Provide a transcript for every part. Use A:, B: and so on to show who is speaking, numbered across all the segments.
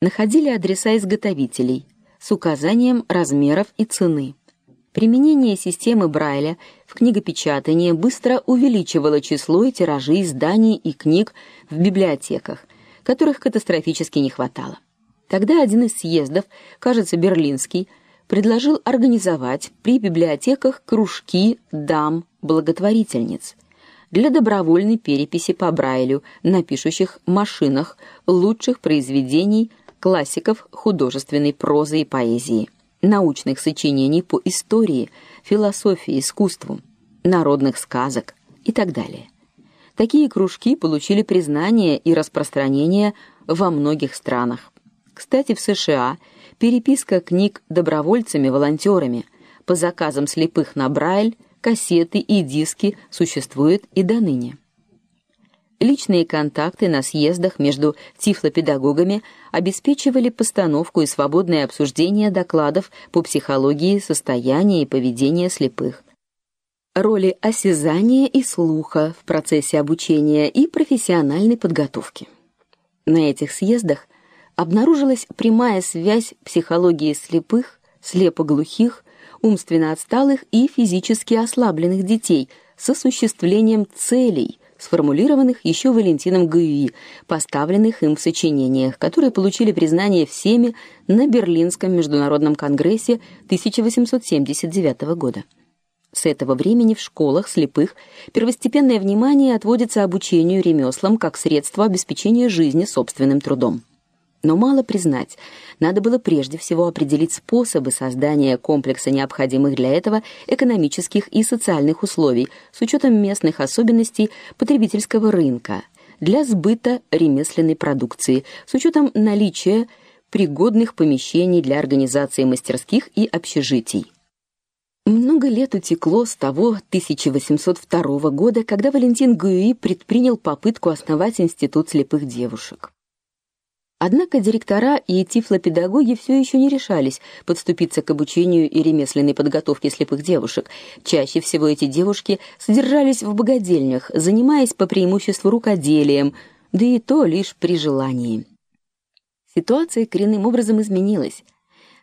A: находили адреса изготовителей с указанием размеров и цены. Применение системы Брайля в книгопечатании быстро увеличивало число и тиражи изданий и книг в библиотеках, которых катастрофически не хватало. Тогда один из съездов, кажется, берлинский, предложил организовать при библиотеках кружки дам благотворительниц для добровольной переписи по Брайлю на пишущих машинах лучших произведений классиков художественной прозы и поэзии научных сочинений по истории, философии, искусству, народных сказок и так далее. Такие кружки получили признание и распространение во многих странах. Кстати, в США переписка книг добровольцами-волонтерами по заказам слепых на Брайль, кассеты и диски существует и до ныне. Личные контакты на съездах между тифлопедагогами обеспечивали постановку и свободное обсуждение докладов по психологии состояния и поведения слепых. Роли осязания и слуха в процессе обучения и профессиональной подготовки. На этих съездах обнаружилась прямая связь психологии слепых, слепоглухих, умственно отсталых и физически ослабленных детей с осуществлением целей – сформулированных еще Валентином Гюи, поставленных им в сочинениях, которые получили признание всеми на Берлинском международном конгрессе 1879 года. С этого времени в школах слепых первостепенное внимание отводится обучению ремеслам как средство обеспечения жизни собственным трудом. Но мало признать, надо было прежде всего определить способы создания комплекса необходимых для этого экономических и социальных условий с учетом местных особенностей потребительского рынка для сбыта ремесленной продукции, с учетом наличия пригодных помещений для организации мастерских и общежитий. Много лет утекло с того 1802 года, когда Валентин Гюи предпринял попытку основать институт слепых девушек. Однако директора и тифлопедагоги все еще не решались подступиться к обучению и ремесленной подготовке слепых девушек. Чаще всего эти девушки содержались в богадельнях, занимаясь по преимуществу рукоделием, да и то лишь при желании. Ситуация коренным образом изменилась.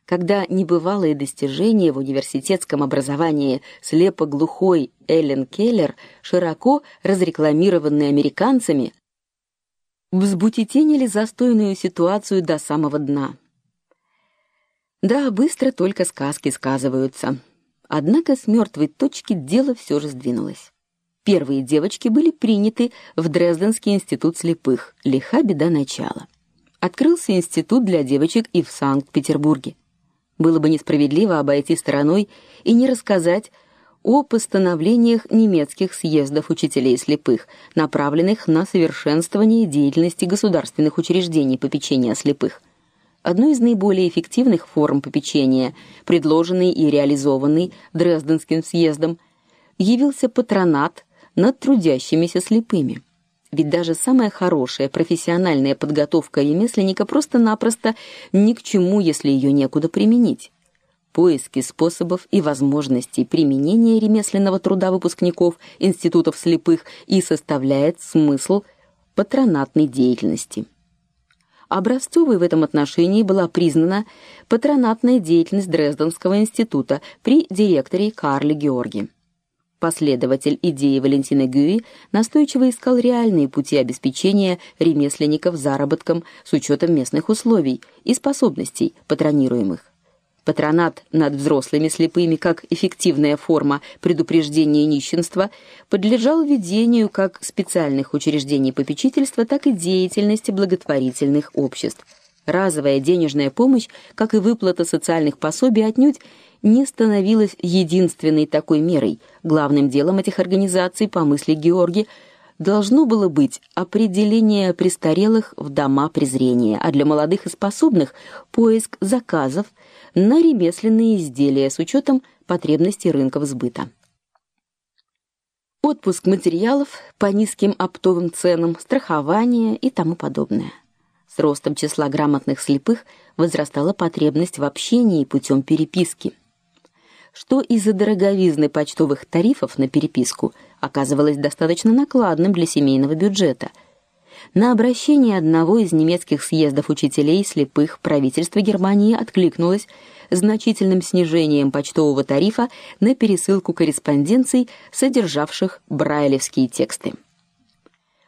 A: Когда небывалые достижения в университетском образовании слепоглухой Эллен Келлер, широко разрекламированные американцами, взбутетенили застойную ситуацию до самого дна. Да, быстро только сказки сказываются. Однако с мертвой точки дело все же сдвинулось. Первые девочки были приняты в Дрезденский институт слепых. Лиха беда начала. Открылся институт для девочек и в Санкт-Петербурге. Было бы несправедливо обойти стороной и не рассказать о постановлениях немецких съездов учителей слепых, направленных на совершенствование деятельности государственных учреждений попечения слепых. Одной из наиболее эффективных форм попечения, предложенной и реализованной Дрезденским съездом, явился патронат над трудящимися слепыми. Ведь даже самая хорошая профессиональная подготовка ремесленника просто-напросто ни к чему, если ее некуда применить поиски способов и возможностей применения ремесленного труда выпускников институтов слепых и составляет смысл патронатной деятельности. Образцовой в этом отношении была признана патронатная деятельность Дрезденского института при директоре Карле Георги. Последователь идеи Валентина Гюи настойчиво искал реальные пути обеспечения ремесленников заработком с учетом местных условий и способностей патронируемых. Патронат над взрослыми слепыми как эффективная форма предупреждения нищенства подлежал ведению как специальных учреждений попечительства, так и деятельности благотворительных обществ. Разовая денежная помощь, как и выплата социальных пособий отнюдь не становилась единственной такой мерой. Главным делом этих организаций, по мысли Георгия, должно было быть определение престарелых в дома презрения, а для молодых и способных поиск заказов – на ремесленные изделия с учетом потребностей рынков сбыта. Отпуск материалов по низким оптовым ценам, страхование и тому подобное. С ростом числа грамотных слепых возрастала потребность в общении путем переписки. Что из-за дороговизны почтовых тарифов на переписку оказывалось достаточно накладным для семейного бюджета – На обращение одного из немецких съездов учителей слепых правительство Германии откликнулось значительным снижением почтового тарифа на пересылку корреспонденций, содержавших брайлевские тексты.